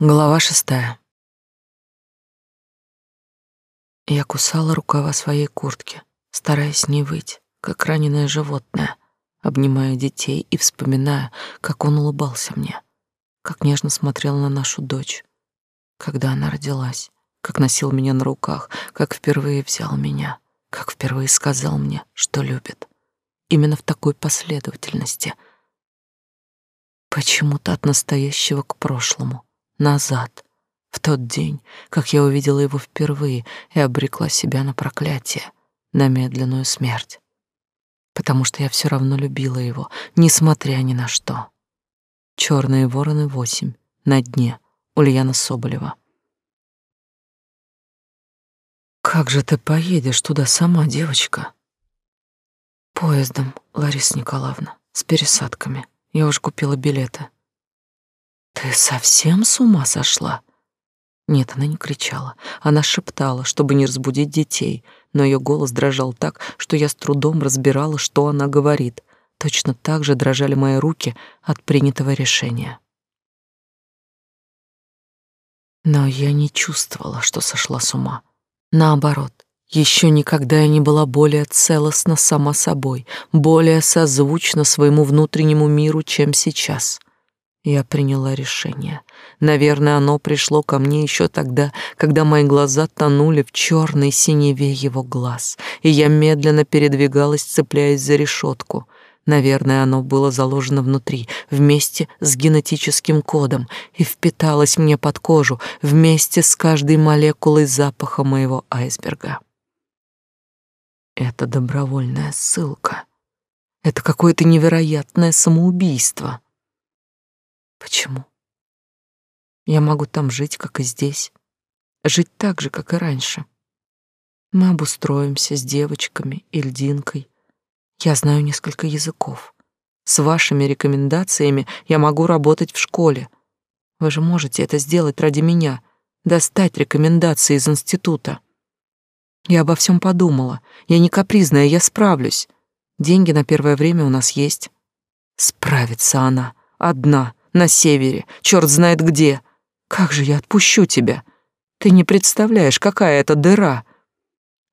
Глава шестая. Я кусала рукава своей куртки, стараясь не выть, как раненое животное, обнимая детей и вспоминая, как он улыбался мне, как нежно смотрел на нашу дочь, когда она родилась, как носил меня на руках, как впервые взял меня, как впервые сказал мне, что любит. Именно в такой последовательности. Почему-то от настоящего к прошлому назад, в тот день, как я увидела его впервые и обрекла себя на проклятие, на медленную смерть. Потому что я все равно любила его, несмотря ни на что. Черные вороны восемь на дне. Ульяна Соболева. Как же ты поедешь туда сама, девочка? Поездом, Лариса Николаевна, с пересадками. Я уже купила билеты. Ты совсем с ума сошла? Нет, она не кричала. Она шептала, чтобы не разбудить детей, но ее голос дрожал так, что я с трудом разбирала, что она говорит. Точно так же дрожали мои руки от принятого решения. Но я не чувствовала, что сошла с ума. Наоборот, еще никогда я не была более целостна сама собой, более созвучна своему внутреннему миру, чем сейчас. Я приняла решение. Наверное, оно пришло ко мне еще тогда, когда мои глаза тонули в черной синеве его глаз, и я медленно передвигалась, цепляясь за решетку. Наверное, оно было заложено внутри, вместе с генетическим кодом, и впиталось мне под кожу вместе с каждой молекулой запаха моего айсберга. Это добровольная ссылка. Это какое-то невероятное самоубийство. Почему? Я могу там жить, как и здесь. Жить так же, как и раньше. Мы обустроимся с девочками и льдинкой. Я знаю несколько языков. С вашими рекомендациями я могу работать в школе. Вы же можете это сделать ради меня, достать рекомендации из института. Я обо всем подумала. Я не капризная, я справлюсь. Деньги на первое время у нас есть. Справится она, одна, на севере, черт знает где. Как же я отпущу тебя? Ты не представляешь, какая это дыра.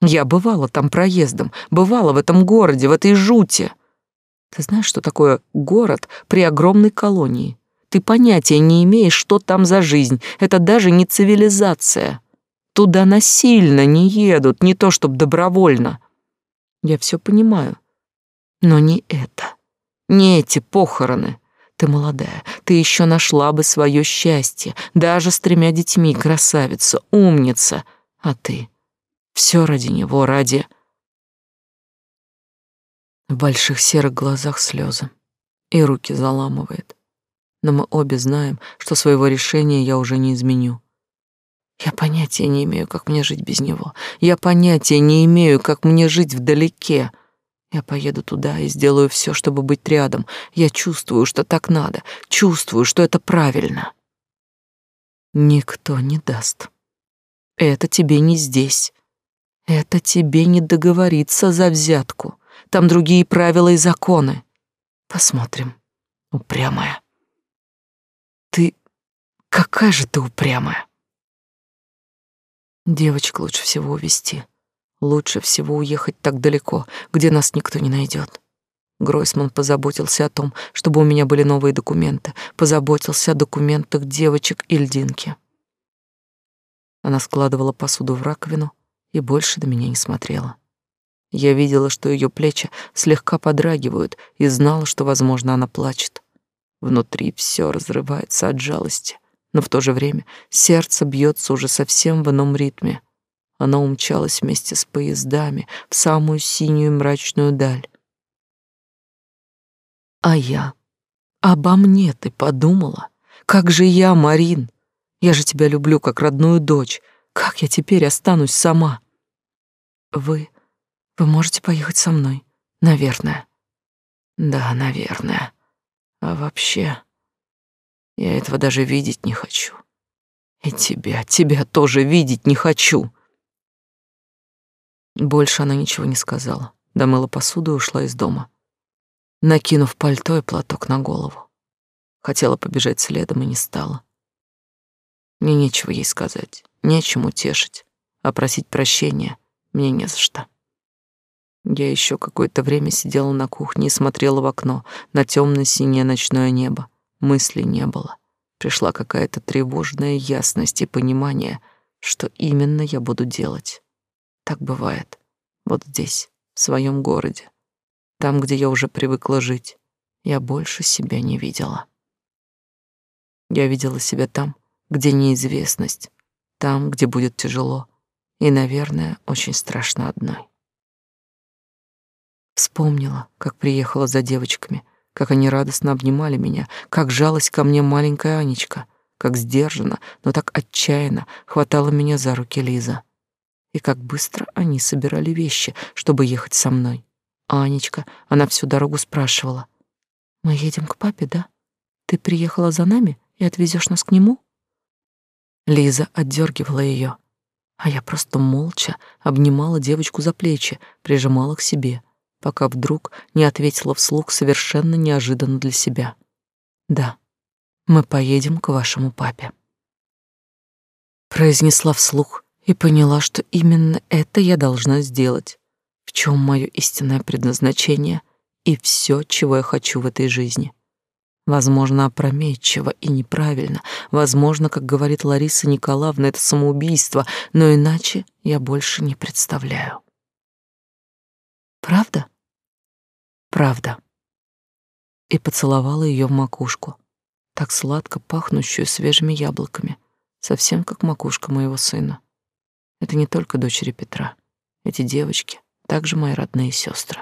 Я бывала там проездом, бывала в этом городе, в этой жути. Ты знаешь, что такое город при огромной колонии? Ты понятия не имеешь, что там за жизнь. Это даже не цивилизация. Туда насильно не едут, не то чтоб добровольно. Я все понимаю. Но не это. Не эти похороны. Ты молодая, ты еще нашла бы свое счастье, даже с тремя детьми, красавица, умница. А ты все ради него, ради... В больших серых глазах слезы, и руки заламывает. Но мы обе знаем, что своего решения я уже не изменю. Я понятия не имею, как мне жить без него. Я понятия не имею, как мне жить вдалеке. Я поеду туда и сделаю все, чтобы быть рядом. Я чувствую, что так надо. Чувствую, что это правильно. Никто не даст. Это тебе не здесь. Это тебе не договориться за взятку. Там другие правила и законы. Посмотрим. Упрямая. Ты... Какая же ты упрямая. Девочек лучше всего увести. Лучше всего уехать так далеко, где нас никто не найдет. Гройсман позаботился о том, чтобы у меня были новые документы, позаботился о документах девочек и льдинки. Она складывала посуду в раковину и больше до меня не смотрела. Я видела, что ее плечи слегка подрагивают, и знала, что, возможно, она плачет. Внутри все разрывается от жалости, но в то же время сердце бьется уже совсем в ином ритме. Она умчалась вместе с поездами в самую синюю мрачную даль. А я? Обо мне ты подумала? Как же я, Марин? Я же тебя люблю как родную дочь. Как я теперь останусь сама? Вы... Вы можете поехать со мной, наверное. Да, наверное. А вообще... Я этого даже видеть не хочу. И тебя, тебя тоже видеть не хочу. Больше она ничего не сказала. Домыла посуду и ушла из дома, накинув пальто и платок на голову. Хотела побежать следом и не стала. Мне нечего ей сказать, нечем утешить, а просить прощения мне не за что. Я еще какое-то время сидела на кухне и смотрела в окно на темно синее ночное небо. Мыслей не было. Пришла какая-то тревожная ясность и понимание, что именно я буду делать. Так бывает. Вот здесь, в своем городе, там, где я уже привыкла жить, я больше себя не видела. Я видела себя там, где неизвестность, там, где будет тяжело и, наверное, очень страшно одной. Вспомнила, как приехала за девочками, как они радостно обнимали меня, как жалась ко мне маленькая Анечка, как сдержанно, но так отчаянно хватала меня за руки Лиза. И как быстро они собирали вещи, чтобы ехать со мной. Анечка, она всю дорогу спрашивала. «Мы едем к папе, да? Ты приехала за нами и отвезешь нас к нему?» Лиза отдергивала ее, а я просто молча обнимала девочку за плечи, прижимала к себе, пока вдруг не ответила вслух совершенно неожиданно для себя. «Да, мы поедем к вашему папе». Произнесла вслух и поняла, что именно это я должна сделать в чем мое истинное предназначение и все, чего я хочу в этой жизни. Возможно, опрометчиво и неправильно, возможно, как говорит Лариса Николаевна, это самоубийство, но иначе я больше не представляю. Правда? Правда. И поцеловала ее в макушку, так сладко пахнущую свежими яблоками, совсем как макушка моего сына. Это не только дочери Петра. Эти девочки также мои родные сестры.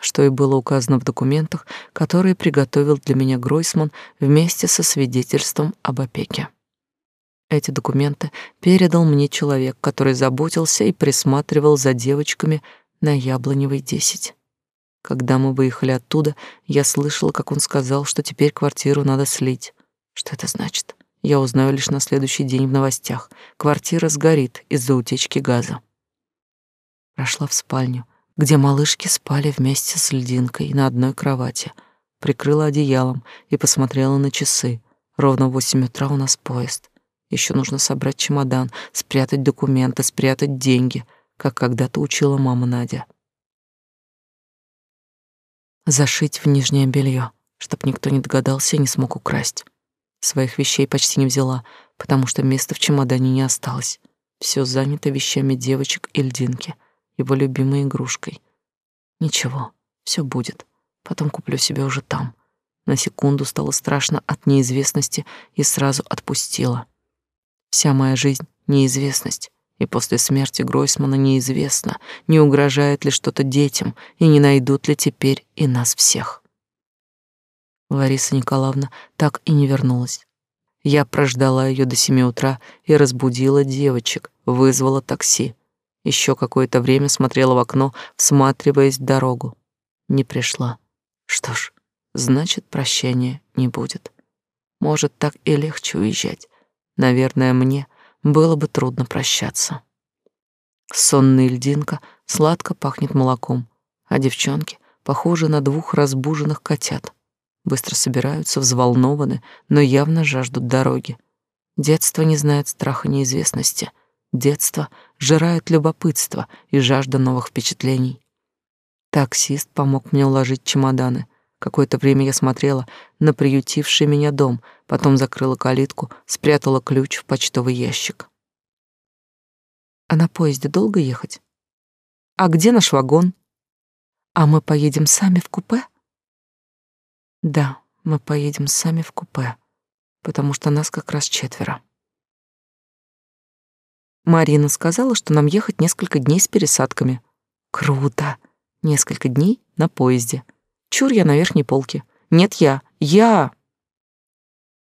Что и было указано в документах, которые приготовил для меня Гройсман вместе со свидетельством об опеке. Эти документы передал мне человек, который заботился и присматривал за девочками на Яблоневой 10. Когда мы выехали оттуда, я слышала, как он сказал, что теперь квартиру надо слить. Что это значит? Я узнаю лишь на следующий день в новостях. Квартира сгорит из-за утечки газа. Прошла в спальню, где малышки спали вместе с льдинкой на одной кровати. Прикрыла одеялом и посмотрела на часы. Ровно в восемь утра у нас поезд. Еще нужно собрать чемодан, спрятать документы, спрятать деньги, как когда-то учила мама Надя. Зашить в нижнее белье, чтоб никто не догадался и не смог украсть. Своих вещей почти не взяла, потому что места в чемодане не осталось. Все занято вещами девочек и льдинки — его любимой игрушкой. Ничего, все будет. Потом куплю себе уже там. На секунду стало страшно от неизвестности и сразу отпустила. Вся моя жизнь — неизвестность, и после смерти Гройсмана неизвестно, не угрожает ли что-то детям и не найдут ли теперь и нас всех. Лариса Николаевна так и не вернулась. Я прождала ее до семи утра и разбудила девочек, вызвала такси. Еще какое-то время смотрела в окно, всматриваясь в дорогу. Не пришла. Что ж, значит, прощения не будет. Может, так и легче уезжать. Наверное, мне было бы трудно прощаться. Сонная льдинка сладко пахнет молоком, а девчонки похожи на двух разбуженных котят. Быстро собираются, взволнованы, но явно жаждут дороги. Детство не знает страха неизвестности — Детство жирает любопытство и жажда новых впечатлений. Таксист помог мне уложить чемоданы. Какое-то время я смотрела на приютивший меня дом, потом закрыла калитку, спрятала ключ в почтовый ящик. А на поезде долго ехать? А где наш вагон? А мы поедем сами в купе? Да, мы поедем сами в купе, потому что нас как раз четверо. Марина сказала, что нам ехать несколько дней с пересадками. Круто. Несколько дней на поезде. Чур я на верхней полке. Нет, я. Я.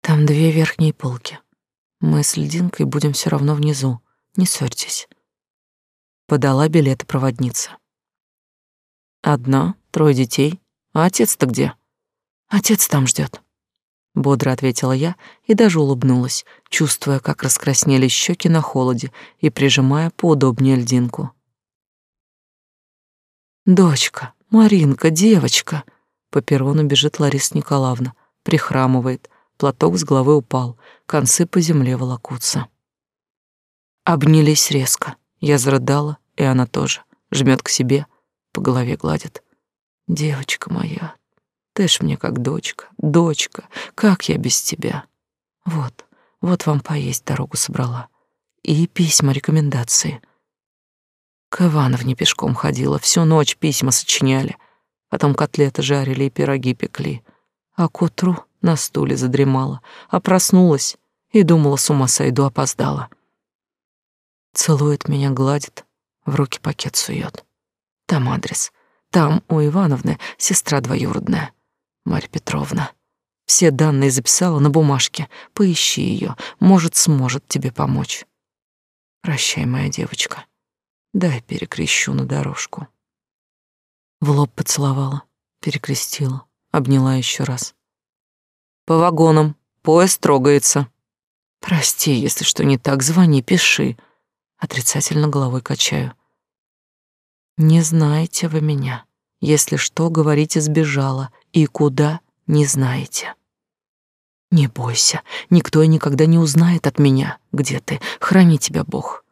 Там две верхние полки. Мы с Лединкой будем все равно внизу. Не ссорьтесь. Подала билеты проводница. Одна, трое детей. А отец-то где? Отец там ждет бодро ответила я и даже улыбнулась, чувствуя, как раскраснелись щеки на холоде и прижимая поудобнее льдинку. Дочка, Маринка, девочка, по перрону бежит Лариса Николаевна, прихрамывает, платок с головы упал, концы по земле волокутся. Обнялись резко. Я зарыдала, и она тоже. Жмет к себе, по голове гладит. Девочка моя, ты ж мне как дочка, дочка, как я без тебя? Вот, вот вам поесть дорогу собрала. И письма, рекомендации. К Ивановне пешком ходила, всю ночь письма сочиняли. Потом котлеты жарили и пироги пекли. А к утру на стуле задремала, а проснулась и думала, с ума сойду, опоздала. Целует меня, гладит, в руки пакет сует. Там адрес. Там у Ивановны сестра двоюродная, Марья Петровна. Все данные записала на бумажке. Поищи ее, может, сможет тебе помочь. Прощай, моя девочка. Дай перекрещу на дорожку. В лоб поцеловала, перекрестила, обняла еще раз. По вагонам, поезд трогается. Прости, если что не так, звони, пиши. Отрицательно головой качаю. Не знаете вы меня. Если что, говорите, сбежала. И куда, не знаете. Не бойся, никто и никогда не узнает от меня, где ты. Храни тебя Бог.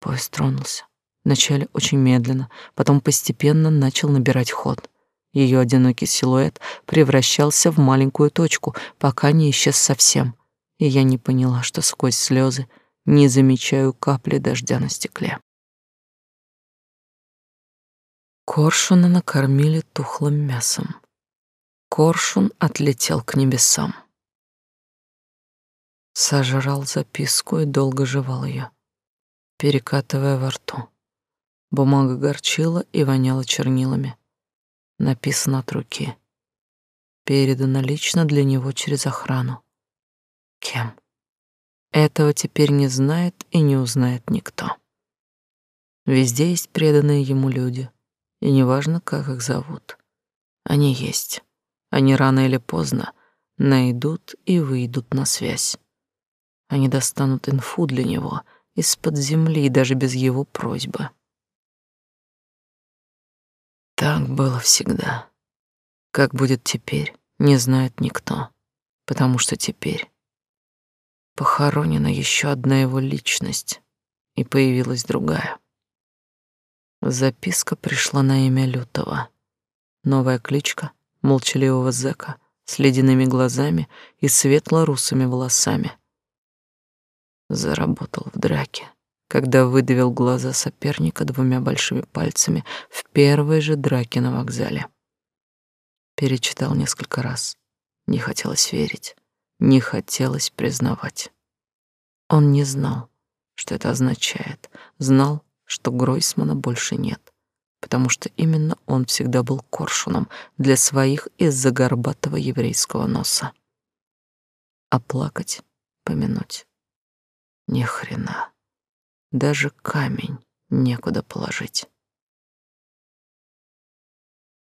Поезд тронулся. Вначале очень медленно, потом постепенно начал набирать ход. Ее одинокий силуэт превращался в маленькую точку, пока не исчез совсем. И я не поняла, что сквозь слезы не замечаю капли дождя на стекле. Коршуна накормили тухлым мясом. Коршун отлетел к небесам. Сожрал записку и долго жевал ее, перекатывая во рту. Бумага горчила и воняла чернилами. Написано от руки. Передано лично для него через охрану. Кем? Этого теперь не знает и не узнает никто. Везде есть преданные ему люди, и неважно, как их зовут. Они есть. Они рано или поздно найдут и выйдут на связь. Они достанут инфу для него из-под земли даже без его просьбы. Так было всегда. Как будет теперь, не знает никто, потому что теперь Похоронена еще одна его личность, и появилась другая. Записка пришла на имя Лютого. Новая кличка молчаливого зэка с ледяными глазами и светло-русыми волосами. Заработал в драке, когда выдавил глаза соперника двумя большими пальцами в первой же драке на вокзале. Перечитал несколько раз. Не хотелось верить не хотелось признавать. Он не знал, что это означает, знал, что Гройсмана больше нет, потому что именно он всегда был коршуном для своих из-за горбатого еврейского носа. Оплакать, помянуть. Ни хрена. Даже камень некуда положить.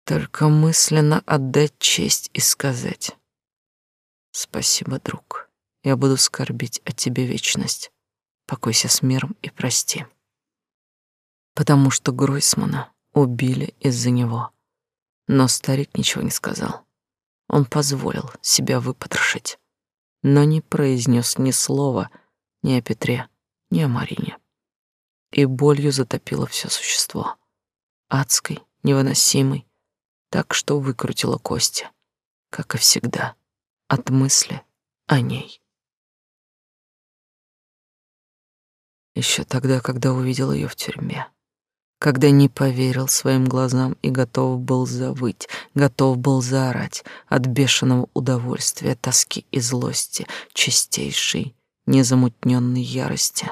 Только мысленно отдать честь и сказать Спасибо, друг. Я буду скорбить о тебе вечность. Покойся с миром и прости. Потому что Гройсмана убили из-за него. Но старик ничего не сказал. Он позволил себя выпотрошить, но не произнес ни слова ни о Петре, ни о Марине. И болью затопило все существо. Адской, невыносимой, так что выкрутило кости, как и всегда от мысли о ней. Еще тогда, когда увидел ее в тюрьме, когда не поверил своим глазам и готов был завыть, готов был заорать от бешеного удовольствия, тоски и злости, чистейшей, незамутненной ярости.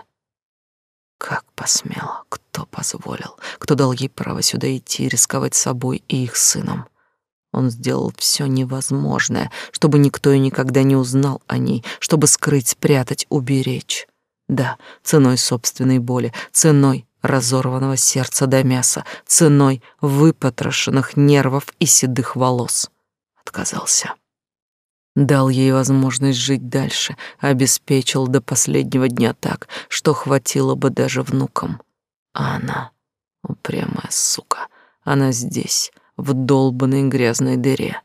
Как посмела, кто позволил, кто дал ей право сюда идти, рисковать собой и их сыном? Он сделал все невозможное, чтобы никто и никогда не узнал о ней, чтобы скрыть, спрятать, уберечь. Да, ценой собственной боли, ценой разорванного сердца до мяса, ценой выпотрошенных нервов и седых волос. Отказался. Дал ей возможность жить дальше, обеспечил до последнего дня так, что хватило бы даже внукам. А она, упрямая сука, она здесь, в долбанной грязной дыре.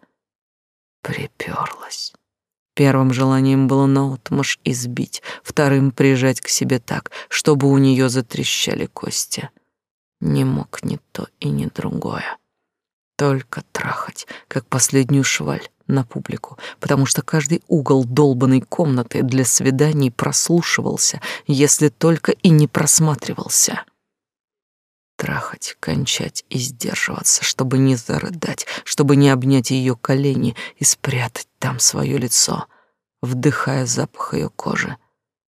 Приперлась, Первым желанием было наотмашь избить, вторым прижать к себе так, чтобы у нее затрещали кости. Не мог ни то и ни другое. Только трахать, как последнюю шваль на публику, потому что каждый угол долбанной комнаты для свиданий прослушивался, если только и не просматривался. Трахать, кончать и сдерживаться, чтобы не зарыдать, чтобы не обнять ее колени и спрятать там свое лицо, вдыхая запах ее кожи.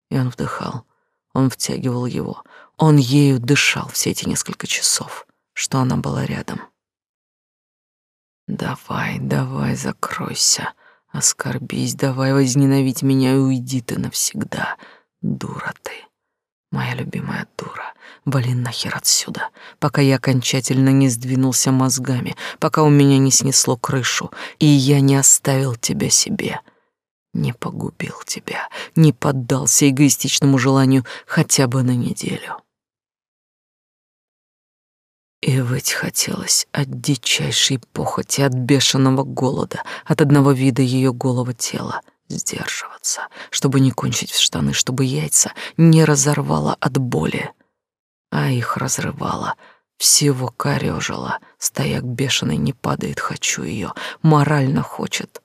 И он вдыхал, он втягивал его, он ею дышал все эти несколько часов, что она была рядом. Давай, давай, закройся, оскорбись, давай возненавидь меня и уйди ты навсегда, дура ты. Моя любимая дура, вали нахер отсюда, пока я окончательно не сдвинулся мозгами, пока у меня не снесло крышу, и я не оставил тебя себе, не погубил тебя, не поддался эгоистичному желанию хотя бы на неделю. И выть хотелось от дичайшей похоти, от бешеного голода, от одного вида ее голого тела. Сдерживаться, чтобы не кончить в штаны, чтобы яйца не разорвало от боли. А их разрывало, всего корёжило. Стояк бешеный не падает, хочу ее, морально хочет.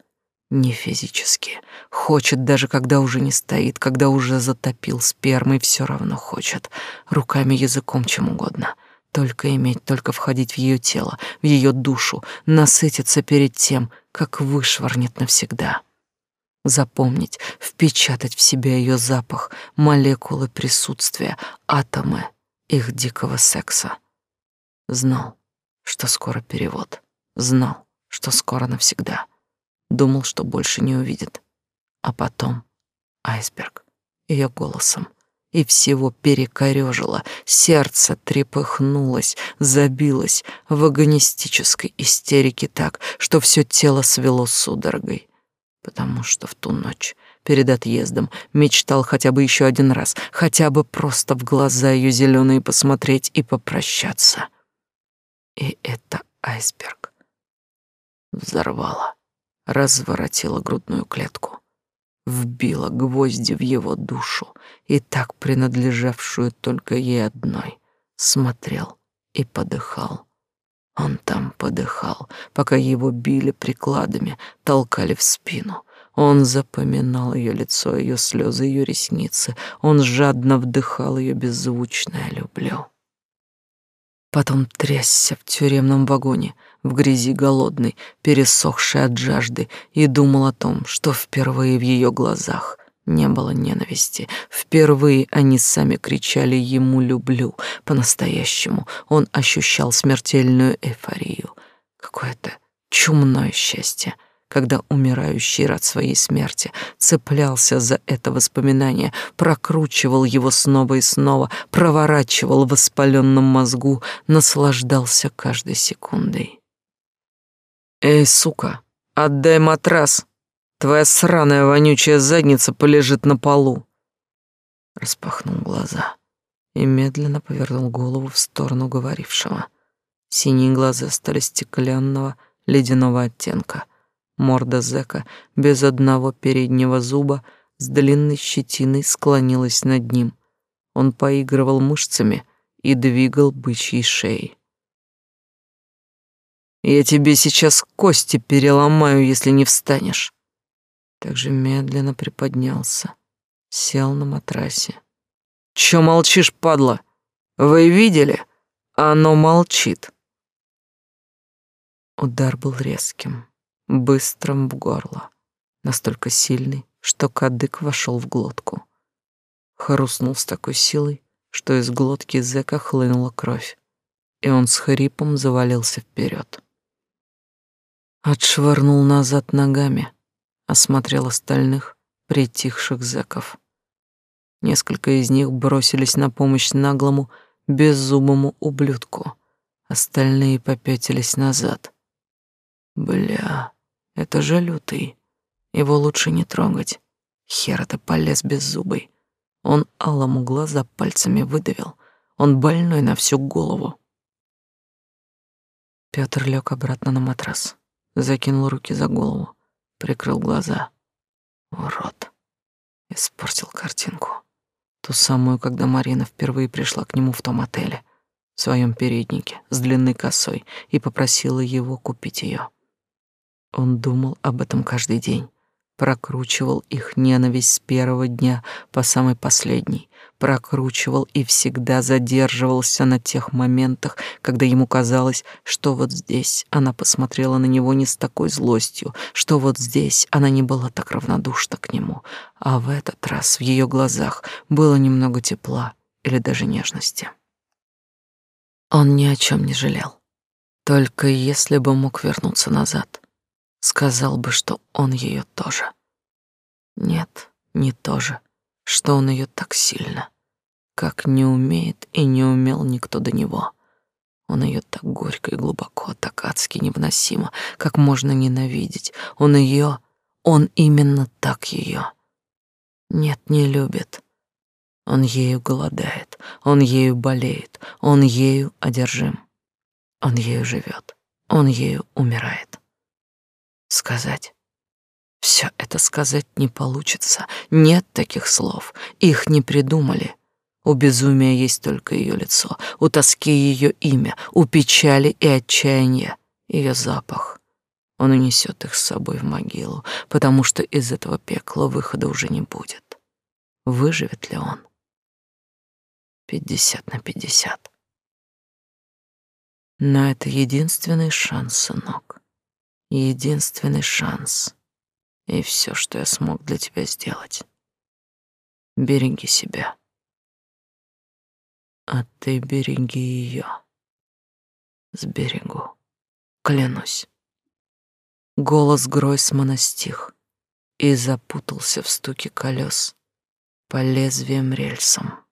Не физически. Хочет даже когда уже не стоит, когда уже затопил спермой, все равно хочет. Руками, языком, чем угодно — только иметь, только входить в ее тело, в ее душу, насытиться перед тем, как вышвырнет навсегда. Запомнить, впечатать в себя ее запах, молекулы присутствия, атомы их дикого секса. Знал, что скоро перевод. Знал, что скоро навсегда. Думал, что больше не увидит. А потом айсберг ее голосом и всего перекорёжило, сердце трепыхнулось, забилось в агонистической истерике так, что все тело свело судорогой, потому что в ту ночь перед отъездом мечтал хотя бы еще один раз, хотя бы просто в глаза ее зеленые посмотреть и попрощаться. И это айсберг взорвало, разворотило грудную клетку вбила гвозди в его душу, и так принадлежавшую только ей одной, смотрел и подыхал. Он там подыхал, пока его били прикладами, толкали в спину. Он запоминал ее лицо, ее слезы, ее ресницы. Он жадно вдыхал ее беззвучное «люблю». Потом трясся в тюремном вагоне, в грязи голодный, пересохший от жажды, и думал о том, что впервые в ее глазах не было ненависти. Впервые они сами кричали ему «люблю». По-настоящему он ощущал смертельную эйфорию. Какое-то чумное счастье — когда умирающий рад своей смерти цеплялся за это воспоминание, прокручивал его снова и снова, проворачивал в воспаленном мозгу, наслаждался каждой секундой. «Эй, сука, отдай матрас! Твоя сраная вонючая задница полежит на полу!» Распахнул глаза и медленно повернул голову в сторону говорившего. Синие глаза стали стеклянного, ледяного оттенка — Морда зэка без одного переднего зуба с длинной щетиной склонилась над ним. Он поигрывал мышцами и двигал бычьей шеей. «Я тебе сейчас кости переломаю, если не встанешь». Также медленно приподнялся, сел на матрасе. «Чё молчишь, падла? Вы видели? Оно молчит». Удар был резким быстрым в горло, настолько сильный, что кадык вошел в глотку. Хрустнул с такой силой, что из глотки зэка хлынула кровь, и он с хрипом завалился вперед. Отшвырнул назад ногами, осмотрел остальных притихших зэков. Несколько из них бросились на помощь наглому, беззубому ублюдку, остальные попятились назад. Бля, это же лютый. Его лучше не трогать. Хер это полез беззубый. Он алому глаза пальцами выдавил. Он больной на всю голову. Пётр лег обратно на матрас, закинул руки за голову, прикрыл глаза. Урод. Испортил картинку. Ту самую, когда Марина впервые пришла к нему в том отеле, в своем переднике, с длинной косой, и попросила его купить ее. Он думал об этом каждый день, прокручивал их ненависть с первого дня по самый последний, прокручивал и всегда задерживался на тех моментах, когда ему казалось, что вот здесь она посмотрела на него не с такой злостью, что вот здесь она не была так равнодушна к нему, а в этот раз в ее глазах было немного тепла или даже нежности. Он ни о чем не жалел. Только если бы мог вернуться назад, сказал бы, что он ее тоже. Нет, не тоже, что он ее так сильно, как не умеет и не умел никто до него. Он ее так горько и глубоко, так адски невыносимо, как можно ненавидеть. Он ее, он именно так ее. Нет, не любит. Он ею голодает, он ею болеет, он ею одержим. Он ею живет, он ею умирает. Сказать. Все это сказать не получится. Нет таких слов. Их не придумали. У безумия есть только ее лицо, у тоски ее имя, у печали и отчаяния ее запах. Он унесет их с собой в могилу, потому что из этого пекла выхода уже не будет. Выживет ли он? Пятьдесят на пятьдесят. Но это единственный шанс, сынок единственный шанс и все, что я смог для тебя сделать. Береги себя. А ты береги ее. Сберегу. Клянусь. Голос Гройсмана стих и запутался в стуке колес по лезвиям рельсам.